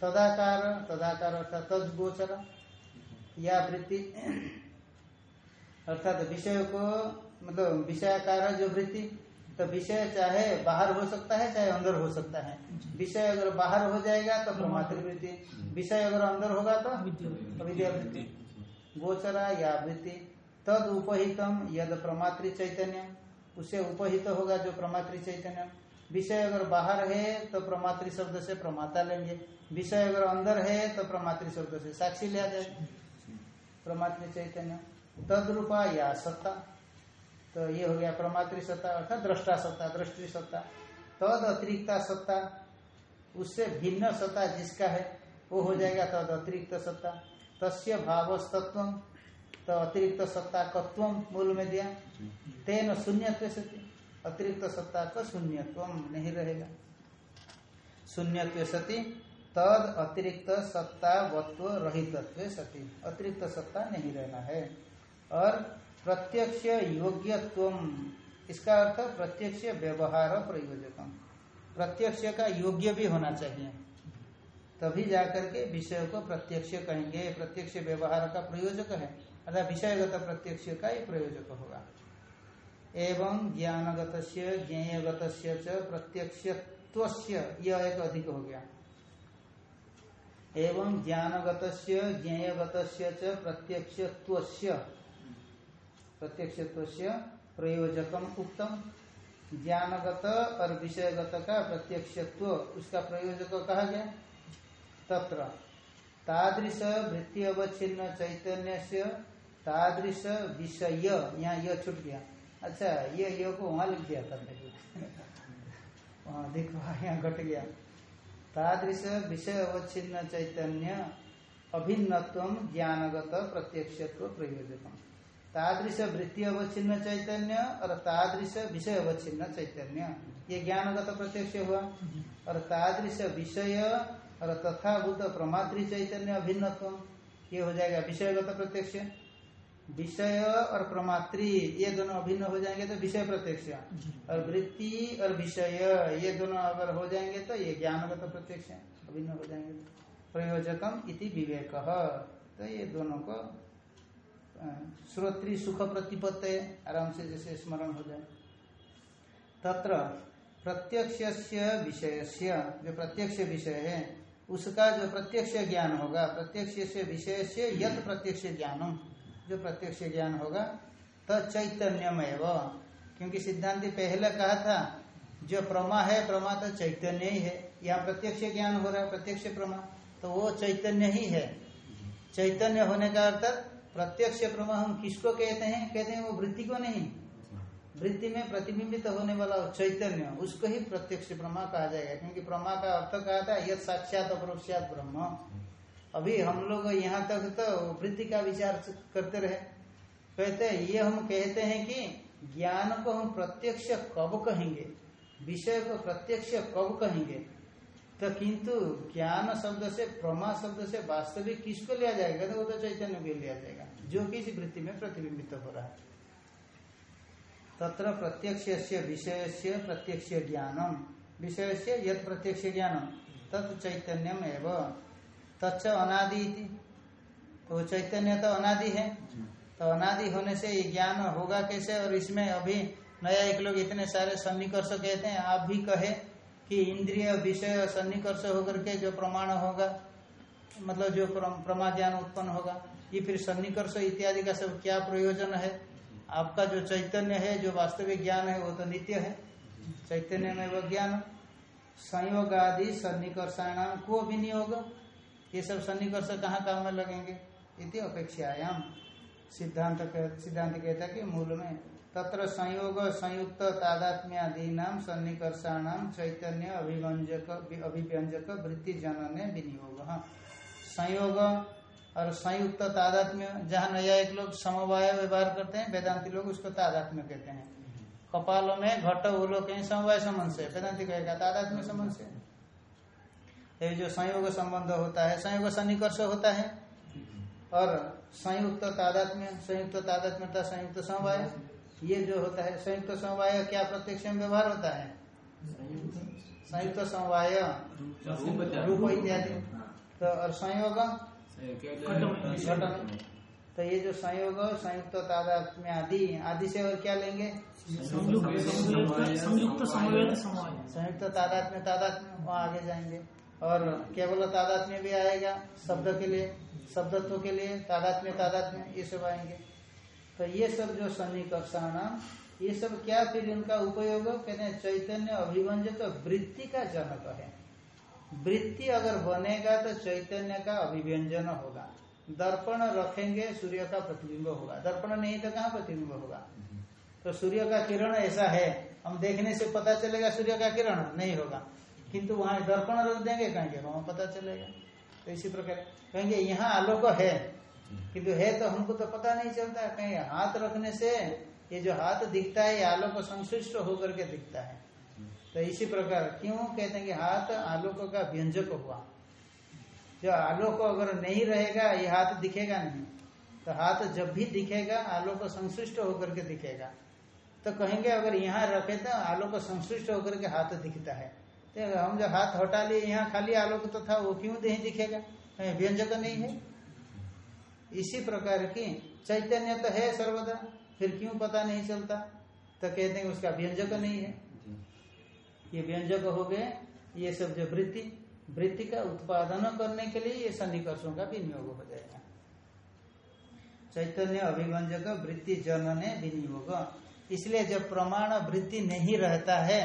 Speaker 1: तदाकार तदाकार अर्थात तद या वृत्ति। अर्थात विषय को मतलब विषयाकार जो वृत्ति तो विषय चाहे बाहर हो सकता है चाहे अंदर हो सकता है। विषय अगर बाहर हो जाएगा तो प्रमात्र वृत्ति विषय अगर अंदर होगा तो अविद्या वृत्ति गोचरा या वृत्ति। तद उपहितम यद प्रमात्र चैतन्य उससे उपहित होगा जो प्रमात्र चैतन्य विषय अगर बाहर है तो प्रमात्र शब्द से प्रमाता लेंगे। विषय अगर अंदर है तो प्रमात्र शब्द से साक्षी लिया जाए प्रमात्र चैतन्य तद रूपा या सत्ता। तो ये हो गया प्रमात्री सत्ता अर्थात दृष्टा सत्ता, दृष्टि सत्ता। तद अतिरिक्त सत्ता, उससे भिन्न सत्ता जिसका है, वो हो जाएगा तद अतिरिक्त सत्ता। तस्य भावस्तत्व तो अतिरिक्त सत्ता कत्व मूल में दिया। तेन शून्यत्व सती अतिरिक्त सत्ता का शून्यत्व नहीं रहेगा। शून्यत्व सती तद अतिरिक्त सत्ता वत्व रहित सती अतिरिक्त सत्ता नहीं रहना है। और प्रत्यक्ष योग्यत्व। इसका अर्थ प्रत्यक्ष व्यवहार प्रयोजक प्रत्यक्ष का योग्य भी होना चाहिए। तभी जाकर के विषय को प्रत्यक्ष कहेंगे। प्रत्यक्ष व्यवहार का प्रयोजक है। अर्थात विषयगत प्रत्यक्ष का ही प्रयोजक होगा। एवं ज्ञानगत ज्ञेयगत प्रत्यक्ष यह एक अधिक हो गया। एवं ज्ञानगत ज्ञेयगत प्रत्यक्ष प्रत्यक्ष प्रयोजकम उत्तम ज्ञानगत और विषयगत का प्रत्यक्षत्व, उसका प्रयोजक कहा गया? तत्र। तादृश वृत्ति अवच्छिन्न चैतन्य से तादृश विषय। यहाँ यह छुट गया। अच्छा ये ये को वहाँ लिख दिया था देखो यहाँ घट गया। तादृश विषय अवच्छिन्न चैतन्य अभिन्नत्व ज्ञानगत प्रत्यक्षत्व प्रयोजकम। तादृश वृत्ति अवच्छिन्न चैतन्य और तादृश विषय अवच्छिन्न चैतन्य। ये ज्ञानगत प्रत्यक्ष हुआ। और तादृश विषय और तथाभूत प्रमात्री चैतन्य अभिन्नत्व, ये हो जाएगा विषयगत प्रत्यक्ष। विषय और प्रमात्री ये दोनों अभिन्न हो जाएँगे तो विषय प्रत्यक्ष। और वृत्ति और विषय, ये दोनों अगर हो जाएँगे तो ये ज्ञानगत प्रत्यक्ष, अभिन्न हो जाएँगे। प्रयोजकम इति विवेक। तो ये दोनों को श्रोत्री सुख प्रतिपत्ति आराम से जैसे स्मरण हो जाए। तत्र प्रत्यक्ष विषय से जो प्रत्यक्ष विषय है, उसका जो प्रत्यक्ष ज्ञान होगा प्रत्यक्ष से विषय से यथ प्रत्यक्ष ज्ञानम, जो प्रत्यक्ष ज्ञान होगा तो चैतन्यमय क्योंकि सिद्धांति पहले कहा था, जो प्रमा है, प्रमा तो चैतन्य ही है। यहाँ प्रत्यक्ष ज्ञान हो रहा है, प्रत्यक्ष प्रमा तो वो चैतन्य ही है। चैतन्य होने का अर्थ प्रत्यक्ष प्रमा हम किसको कहते हैं? कहते हैं वो वृत्ति को नहीं। वृत्ति में प्रतिबिंबित होने वाला चैतन्य, उसको ही प्रत्यक्ष प्रमा कहा जाएगा। क्योंकि प्रमा का अर्थ कहा था यद साक्षात अपरोक्षात ब्रह्म। अभी हम लोग यहाँ तक तो वृत्ति का विचार करते रहे। कहते हैं, ये हम कहते हैं कि ज्ञान को हम प्रत्यक्ष कब कहेंगे? विषय को प्रत्यक्ष कब कहेंगे? तो किंतु ज्ञान शब्द से प्रमा शब्द से वास्तविक किसको लिया जाएगा? तो वो तो चैतन्य भी लिया जाएगा जो किसी वृत्ति में प्रतिबिंबित हो रहा है। तत्र प्रत्यक्ष विषय से प्रत्यक्ष ज्ञानम। विषय से यद प्रत्यक्ष ज्ञानम तत् चैतन्यम एवं। तच्च अनादि तो चैतन्य तो अनादि है। तो अनादि होने से ये ज्ञान होगा कैसे? और इसमें अभी नया एक लोग इतने सारे सन्निकर्ष कहते हैं आप भी कहे कि इंद्रिय विषय सन्निकर्ष होकर के जो प्रमाण होगा मतलब जो प्रमा ज्ञान उत्पन्न होगा, ये फिर सन्निकर्ष इत्यादि का सब क्या प्रयोजन है? आपका जो चैतन्य है, जो वास्तविक ज्ञान है, वो तो नित्य है। चैतन्य में वो ज्ञान। संयोग आदि सन्निकर्षाणाम को विनियोग। ये सब सन्निकर्ष कहाँ काम में लगेंगे? इति अपेक्षायाम सिद्धांत सिद्धांत कहता कि मूल में तत्र संयोग, संयुक्त तादात्म्यादि नाम सन्निकर्षाणाम चैतन्य, अभिव्यंजक अभिव्यंजक, वृत्ति जनने, विनियोग। संयोग और संयुक्त तादात्म्य, जहाँ नया एक लोग समवाय व्यवहार करते हैं, वेदांति लोग उसको तादात्म्य कहते हैं। कपालों में घट वो लोग समवाय संबंध से, वेदांति कहेगा तादात्म्य संबंध से। ये जो संयोग संबंध होता है, संयोग सन्निकर्ष होता है। और संयुक्त तादात्म्य, संयुक्त तादात्म्यता, संयुक्त समवाय। ये जो होता है संयुक्त समवाय क्या प्रत्यक्ष में व्यवहार होता है? संयुक्त समवाय रूप इत्यादि। तो और संयोग? तो ये जो संयोग संयुक्त तादात्म्य आदि आदि से और क्या लेंगे?
Speaker 2: संयुक्त
Speaker 1: संयुक्त तादात्म्य तादात्म्य वहाँ आगे जाएँगे। और केवल तादात्म्य भी आएगा शब्द के लिए शब्दत्व के लिए तादात्म्य तादात्म्य ये सब आएँगे। तो ये सब जो सन्निकर्षण ये सब क्या फिर इनका उपयोग कहते हैं चैतन्य तो वृत्ति का जनक है। वृत्ति अगर बनेगा तो चैतन्य का अभिव्यंजन होगा। दर्पण रखेंगे, सूर्य का प्रतिबिंब होगा। दर्पण नहीं तो कहाँ प्रतिबिंब होगा? तो सूर्य का किरण ऐसा है, हम देखने से पता चलेगा सूर्य का किरण नहीं होगा। किंतु वहाँ दर्पण रख देंगे, कहेंगे, वहाँ पता चलेगा। तो इसी प्रकार कहेंगे, यहाँ आलोक है। किंतु है तो हमको तो पता नहीं चलता कहीं हाथ रखने से ये जो हाथ दिखता है, ये आलोक संश्लिष्ट होकर के दिखता है। तो इसी प्रकार क्यों कहते हैं कि हाथ आलोक का व्यंजक हुआ? जो आलोक अगर नहीं रहेगा, ये हाथ दिखेगा नहीं। तो हाथ जब भी दिखेगा, आलोक संश्लिष्ट होकर के दिखेगा। तो कहेंगे अगर यहाँ रखे तो आलोक संश्लिष्ट होकर के हाथ दिखता है। तो हम जो हाथ हटा लिए, यहाँ खाली आलोक तो था, वो क्यों नहीं दिखेगा? व्यंजक नहीं है। इसी प्रकार की चैतन्य तो है सर्वदा फिर क्यों पता नहीं चलता? तो कहते हैं उसका व्यंजक नहीं है। ये व्यंजक हो गए ये सब जो वृत्ति वृत्ति का उत्पादन करने के लिए ये सन्निकर्षों का विनियोग हो जाएगा। चैतन्य अभिव्यंजक वृत्ति जनन विनियोग। इसलिए जब प्रमाण वृत्ति नहीं रहता है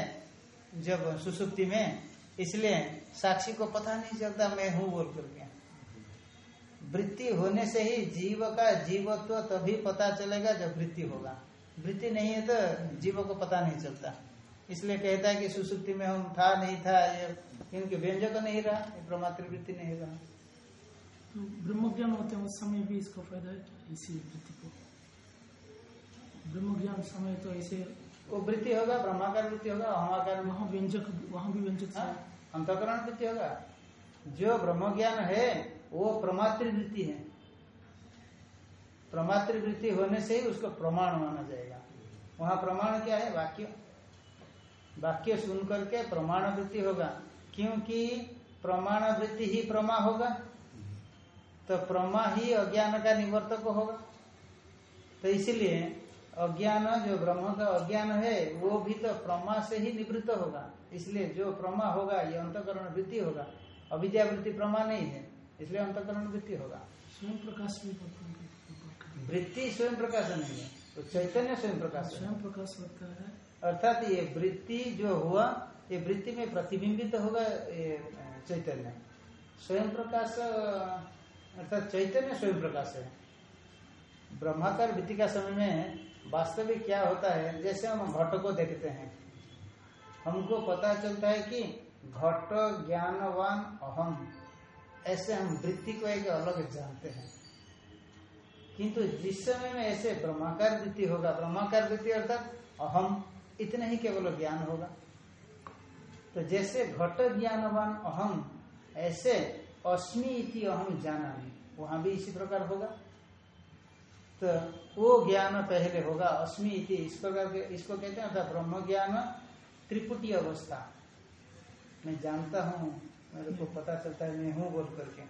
Speaker 1: जब सुसुप्ति में इसलिए साक्षी को पता नहीं चलता मैं हूँ बोल करके। वृत्ति होने से ही जीव का जीवत्व तभी पता चलेगा जब वृत्ति होगा। वृत्ति नहीं है तो जीव को पता नहीं चलता। इसलिए कहता है कि सुसुप्ति में हम था नहीं था ये क्योंकि व्यंजक नहीं रहा प्रमात्र वृत्ति नहीं रहा।
Speaker 2: तो ब्रह्म ज्ञान होते हैं उस समय भी इसको फ़ायदा है इसी वृत्ति को। ब्रह्म ज्ञान समय तो ऐसे
Speaker 1: वो वृत्ति होगा ब्रह्माकार वृत्ति होगा अहमाकार
Speaker 2: वहाँ व्यंजक वहाँ भी व्यंजक
Speaker 1: हाँ, अंतकरण वृत्ति होगा। जो ब्रह्म ज्ञान है वो प्रमात्र वृत्ति है। प्रमात्र वृत्ति होने से ही उसको प्रमाण माना जाएगा। वहाँ प्रमाण क्या है? वाक्य। वाक्य सुन करके प्रमाण वृत्ति होगा। क्योंकि प्रमाण वृत्ति ही प्रमा होगा तो प्रमा ही अज्ञान का निवर्तक होगा। तो इसलिए अज्ञान जो ब्रह्म का अज्ञान है, वो भी तो प्रमा से ही निवृत्त होगा। इसलिए जो प्रमा होगा, ये अंतकरण वृत्ति होगा। अविद्या वृत्ति प्रमा नहीं है। इसलिए अंतकरण वृत्ति होगा।
Speaker 2: स्वयं प्रकाश भी
Speaker 1: वृत्ति स्वयं प्रकाश नहीं है तो चैतन्य स्वयं प्रकाश
Speaker 2: स्वयं प्रकाश होता है।
Speaker 1: अर्थात ये वृत्ति जो हुआ ये वृत्ति में प्रतिबिंबित होगा ये चैतन्य। स्वयं प्रकाश अर्थात चैतन्य स्वयं प्रकाश है। ब्रह्माकार वृत्ति का समय में वास्तविक क्या होता है जैसे हम घट को देखते हैं हमको पता चलता है कि घट ज्ञानवान अहम। ऐसे हम वृत्ति को एक अलग जानते हैं। किंतु जिस समय में ऐसे ब्रह्माकार वृत्ति होगा, ब्रह्माकार वृत्ति अर्थात अहम, इतना ही केवल ज्ञान होगा। तो जैसे घट ज्ञानवान अहम, ऐसे अस्मि इति अहम जाना वहाँ भी इसी प्रकार होगा। तो वो ज्ञान पहले होगा अस्मि इति इस प्रकार के, इसको कहते हैं अर्थात ब्रह्म ज्ञान त्रिपुटी अवस्था। मैं जानता हूँ मेरे को पता चलता है मैं हूँ बोल करके।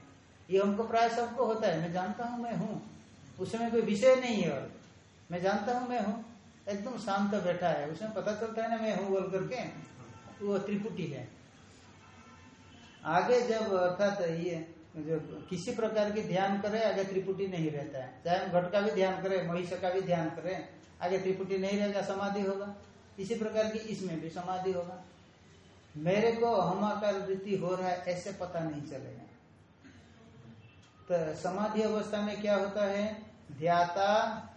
Speaker 1: ये हमको प्राय सबको होता है, मैं जानता हूँ मैं हूँ। उसमें कोई विषय नहीं है और मैं जानता हूँ मैं हूँ। एकदम शांत बैठा है, उसमें पता चलता है ना मैं हूँ बोल करके। वो त्रिपुटी है। आगे जब, अर्थात ये जो किसी प्रकार की ध्यान करे, आगे त्रिपुटी नहीं रहता है। चाहे हम घट का भी ध्यान करें, महिष का भी ध्यान करें, आगे त्रिपुटी नहीं रहेगा, समाधि होगा। इसी प्रकार की इसमें भी समाधि होगा। मेरे को हमाकार वृत्ति हो रहा है, ऐसे पता नहीं चलेगा तो समाधि अवस्था में क्या होता है? ध्याता,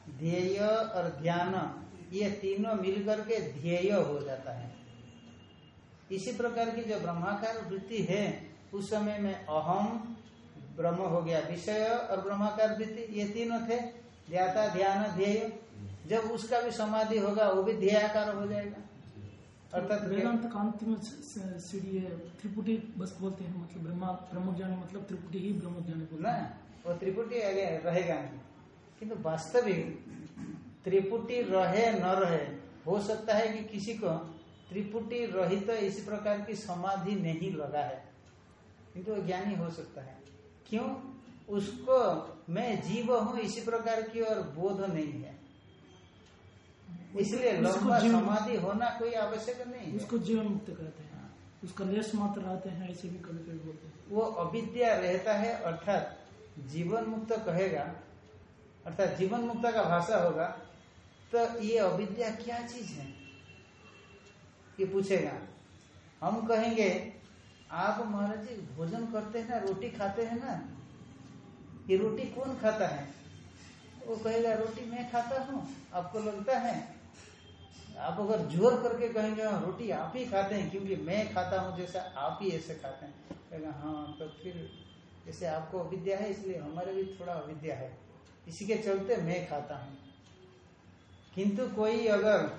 Speaker 1: ध्येय और ध्यान ये तीनों मिलकर के ध्येय हो जाता है। इसी प्रकार की जो ब्रह्माकार वृत्ति है, उस समय में अहम, ब्रह्म हो गया विषय और ब्रह्माकार वृत्ति, ये तीनों थे। ध्याता, ध्यान, ध्येय। जब उसका भी समाधि होगा, वो भी ध्येयाकार हो जाएगा। अर्थात
Speaker 2: वेदांत का अंतिम स- सीढ़ी है त्रिपुटी बस बोलते हैं मतलब ब्रह्मा ब्रह्म ज्ञानी मतलब त्रिपुटी ही ब्रह्म ज्ञानी बोलते
Speaker 1: ना
Speaker 2: हैं।
Speaker 1: वो त्रिपुटी आगे रहेगा। नहीं किंतु वास्तविक त्रिपुटी रहे न रहे हो सकता है कि किसी को त्रिपुटी रहित तो इसी प्रकार की समाधि नहीं लगा है। किंतु वो ज्ञानी हो सकता है। क्यों? उसको मैं जीव हूँ इसी प्रकार की और बोध नहीं है। इसलिए लंबा समाधि होना कोई आवश्यक नहीं
Speaker 2: उसको जीवन मुक्त कहते हैं। उसका लेस मात्र रहते हैं ऐसे भी कभी कभी बोलते हैं।
Speaker 1: वो अविद्या रहता है अर्थात जीवन मुक्त कहेगा अर्थात जीवन मुक्त का भाषा होगा तो ये अविद्या क्या चीज़ है? ये पूछेगा। हम कहेंगे आप महाराज जी भोजन करते हैं ना रोटी खाते हैं ना? ये रोटी कौन खाता है? वो कहेगा रोटी मैं खाता हूँ आपको लगता है? आप अगर ज़ोर करके कहेंगे हाँ, रोटी आप ही खाते हैं क्योंकि मैं खाता हूँ जैसा आप ही ऐसे खाते हैं। कहेगा हाँ तो फिर जैसे आपको अविद्या है इसलिए हमारे भी थोड़ा अविद्या है। इसी के चलते मैं खाता हूँ। किंतु कोई अगर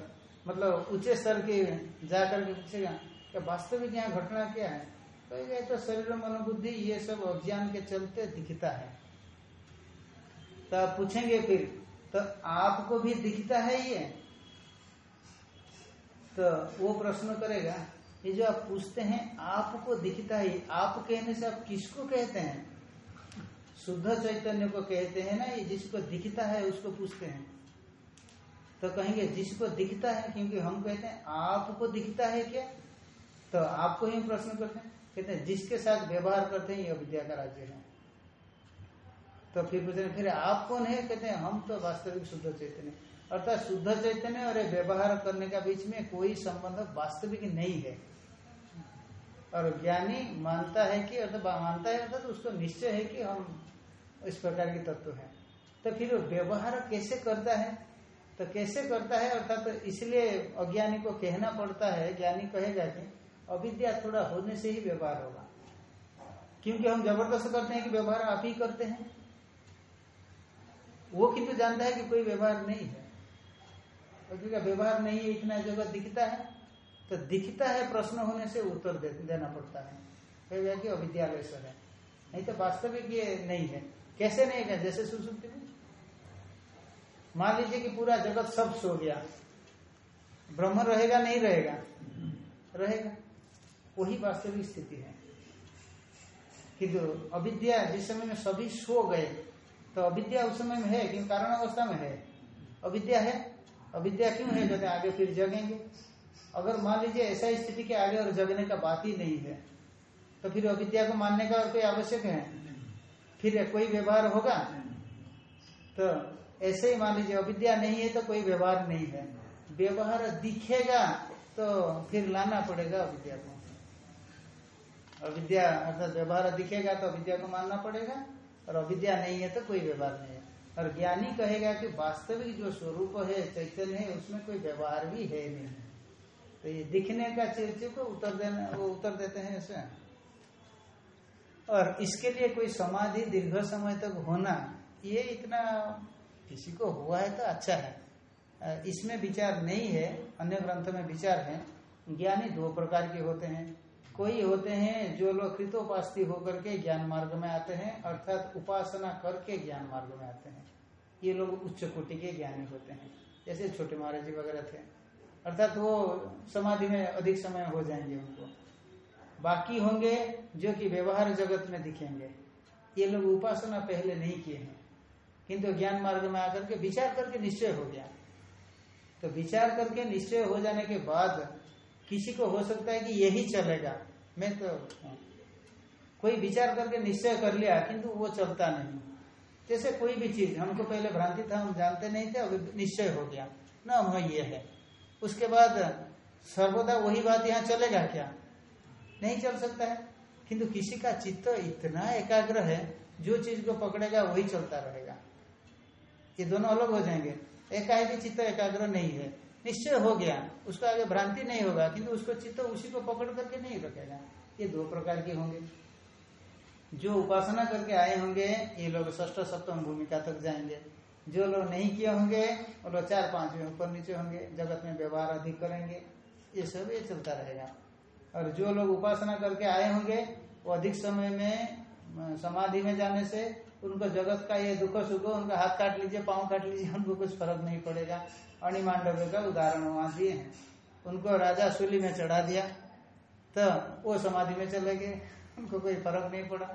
Speaker 1: मतलब ऊँचे स्तर के जाकर के पूछेगा कि वास्तविक यहाँ घटना क्या है? कहेगा ये तो शरीर मनोबुद्धि ये सब अज्ञान के चलते दिखता है। तो पूछेंगे फिर तो आपको भी दिखता है ये? तो वो प्रश्न करेगा, ये जो आप पूछते हैं, आपको दिखता है, आप कहने से आप किसको कहते हैं? शुद्ध चैतन्य को कहते हैं ना, ये जिसको दिखता है उसको पूछते हैं। तो कहेंगे, जिसको दिखता है, क्योंकि हम कहते हैं, आपको दिखता है क्या? तो आपको ही प्रश्न करते हैं। कहते हैं, जिसके साथ व्यवहार करते हैं, ये विद्या का राज्य है। तो फिर पूछते फिर आप कौन है? कहते हैं, हम तो वास्तविक शुद्ध चैतन्य। अर्थात शुद्ध चैतन्य और व्यवहार करने का बीच में कोई संबंध वास्तविक नहीं है। और ज्ञानी मानता है कि, अर्थात मानता है, अर्थात उसको निश्चय है कि हम इस प्रकार के तत्व हैं। तो फिर व्यवहार कैसे करता है? तो कैसे करता है, अर्थात तो इसलिए अज्ञानी को कहना पड़ता है, ज्ञानी कहेगा कि अविद्या थोड़ा होने से ही व्यवहार होगा। क्योंकि हम ज़बरदस्त करते हैं कि व्यवहार आप ही करते हैं। वो किंतु जानता है कि कोई व्यवहार नहीं है। लौकिक का व्यवहार नहीं है इतना जगत दिखता है तो दिखता है प्रश्न होने से उत्तर दे, देना पड़ता है। कहेगा कि अविद्यालय से है? नहीं तो वास्तविक ये नहीं है। कैसे नहीं है? जैसे सुसुप्ति में। मान लीजिए कि पूरा जगत सब सो गया। ब्रह्म रहेगा नहीं रहेगा? रहेगा। वही वास्तविक स्थिति है। किंतु अविद्या जिस समय में सभी सो गए तो अविद्या उस समय में है क्योंकि कारण अवस्था में है? अविद्या है। अविद्या क्यों है? कहते आगे फिर जगेंगे। अगर मान लीजिए ऐसा स्थिति के आगे और जगने का बात ही नहीं है तो फिर अविद्या को मानने का और कोई आवश्यक है? फिर कोई व्यवहार होगा? तो ऐसे ही मान लीजिए, अविद्या नहीं है तो कोई व्यवहार नहीं है। व्यवहार दिखेगा तो फिर लाना पड़ेगा अविद्या को। अविद्या अर्थात व्यवहार दिखेगा तो अविद्या को मानना पड़ेगा, और अविद्या नहीं है तो कोई व्यवहार नहीं है। और ज्ञानी कहेगा कि वास्तविक जो स्वरूप है, चैतन्य है, उसमें कोई व्यवहार भी है नहीं। तो ये दिखने का चीज़ को उत्तर देना, वो उत्तर देते हैं ऐसे और इसके लिए कोई समाधि दीर्घ समय तक होना, ये इतना किसी को हुआ है तो अच्छा है। इसमें विचार नहीं है, अन्य ग्रंथ में विचार है। ज्ञानी दो प्रकार के होते हैं। कोई होते हैं जो लोग कृतोपास्ती होकर के ज्ञान मार्ग में आते हैं, अर्थात उपासना करके ज्ञान मार्ग में आते हैं। ये लोग उच्च कोटि के ज्ञानी होते हैं। जैसे छोटे महाराज जी वगैरह थे। अर्थात वो समाधि में अधिक समय हो जाएँगे उनको। बाकी होंगे जो कि व्यवहार जगत में दिखेंगे। ये लोग उपासना पहले नहीं किए हैं। किंतु ज्ञान मार्ग में आकर के विचार करके निश्चय हो गया। तो विचार करके निश्चय हो जाने के बाद किसी को हो सकता है कि यही चलेगा। मैं तो कोई विचार करके निश्चय कर लिया, किंतु वो चलता नहीं। जैसे कोई भी चीज़, हमको पहले भ्रांति था, हम जानते नहीं थे अभी निश्चय हो गया। न हम ये है। उसके बाद सर्वदा वही बात यहाँ चलेगा क्या? नहीं चल सकता है। किंतु किसी का चित्त इतना एकाग्र है, जो चीज़ को पकड़ेगा, वही चलता रहेगा। ये दोनों अलग हो जाएँगे। एकाएकी चित्त एकाग्र नहीं है। निश्चय हो गया। उसको आगे भ्रांति नहीं होगा, किंतु उसको चित्त उसी को पकड़ करके नहीं रखेगा। ये दो प्रकार के होंगे। जो उपासना करके आए होंगे, ये लोग ष्ठ सप्तम भूमिका तक जाएँगे। जो लोग नहीं किए होंगे, वो लोग चार पाँच में ऊपर नीचे होंगे, जगत में व्यवहार अधिक करेंगे। ये सब, ये चलता रहेगा। और जो लोग उपासना करके आए होंगे, वो अधिक समय में, समाधि में जाने से उनको जगत का ये दुख सुख, उनका हाथ काट लीजिए, पाँव काट लीजिए, उनको कुछ फ़र्क नहीं पड़ेगा। अणिमांडव्य का उदाहरण वहाँ दिए हैं। उनको राजा सूली में चढ़ा दिया तो वो समाधि में चले गए। उनको कोई फ़र्क नहीं पड़ा।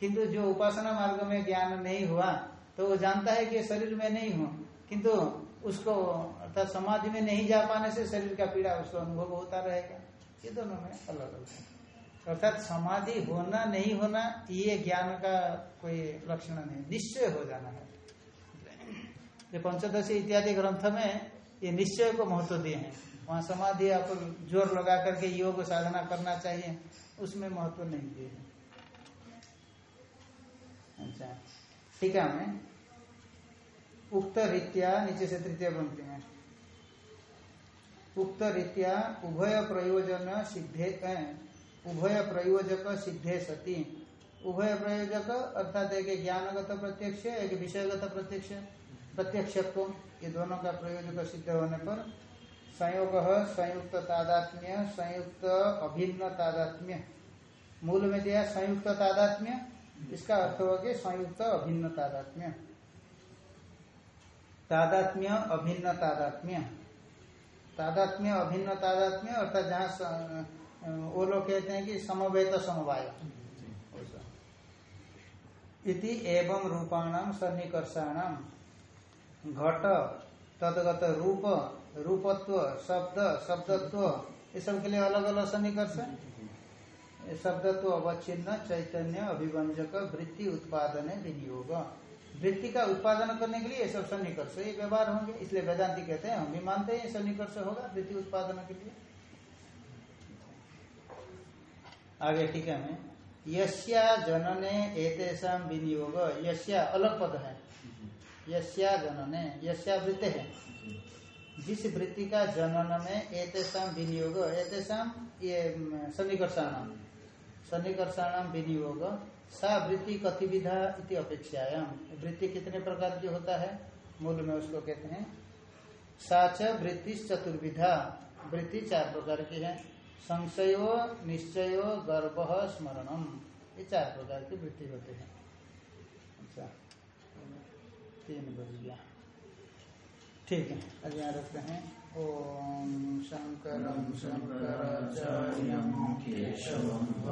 Speaker 1: किंतु जो उपासना मार्ग में ज्ञान नहीं हुआ तो वो जानता है कि शरीर में नहीं हूँ। किंतु उसको अर्थात समाधि में नहीं जा पाने से शरीर का पीड़ा उसको अनुभव होता रहेगा। ये दोनों में अलग अलग है। अर्थात समाधि होना नहीं होना, ये ज्ञान का कोई लक्षण नहीं, निश्चय हो जाना है। ये पंचदशी इत्यादि ग्रंथ में ये निश्चय को महत्व दिए हैं। वहाँ समाधि आप ज़ोर लगा करके योग साधना करना चाहिए, उसमें महत्व नहीं दिए हैं। अच्छा ठीक है हमें। उक्त रीत्या नीचे से तृतीय पंक्ति में। उक्त रीत्या उभय प्रयोजन सिद्धे उभय प्रयोजक सिद्धे सती। उभय प्रयोजक अर्थात एक ज्ञानगत प्रत्यक्ष, एक विषयगत प्रत्यक्ष प्रत्यक्ष ये दोनों का प्रयोजक सिद्ध होने पर संयोग संयुक्त तादात्म्य, संयुक्त अभिन्न तादात्म्य। मूल में दिया संयुक्त तादात्म्य, इसका अर्थ हो गया संयुक्त अभिन्न तादात्म्य। तादात्म्य अभिन्न तादात्म्य। तादात्म्य अभिन्न तादात्म्य, अर्थात जहाँ वो लोग कहते हैं कि समवेत समवाय। इति एवं रूपाणाम सन्निकर्षाणाम घट, तदगत रूप, रूपत्व, शब्द, शब्दत्व, ये सब के लिए अलग अलग सन्निकर्ष शब्दत्व अवच्छिन्न, चैतन्य अभिवंजक वृत्ति, उत्पादन, विनियोग। वृत्ति का उत्पादन करने के लिए ये सब सन्निकर्ष ये व्यवहार होंगे, इसलिए वेदांति कहते हैं, हम भी मानते हैं सन्निकर्ष होगा, वृत्ति उत्पादन के लिए। आगे ठीक है मैं यश्या जनने एतेषा विनियोग यश्या अलग पद है। यश्या जनने यश्या वृत्ति है। जिस वृत्ति का जनन में एतेषा विनियोग, एतेषा ये सन्निकर्षाणाम सन्निकर्षाणाम विनियोग, सा वृत्ति कति विधा इति अपेक्षायाम वृत्ति कितने प्रकार की होता है? मूल में उसको कहते हैं। साच वृत्ति चतुर्विधा वृत्ति चार प्रकार की है। संशयो, निश्चय, गर्भ, स्मरणम। ये चार प्रकार की वृत्ति होते हैं। अच्छा। तीन बज गया। ठीक है। अब यहाँ रखते हैं। ओम शंकर शंकराचार्य केशवम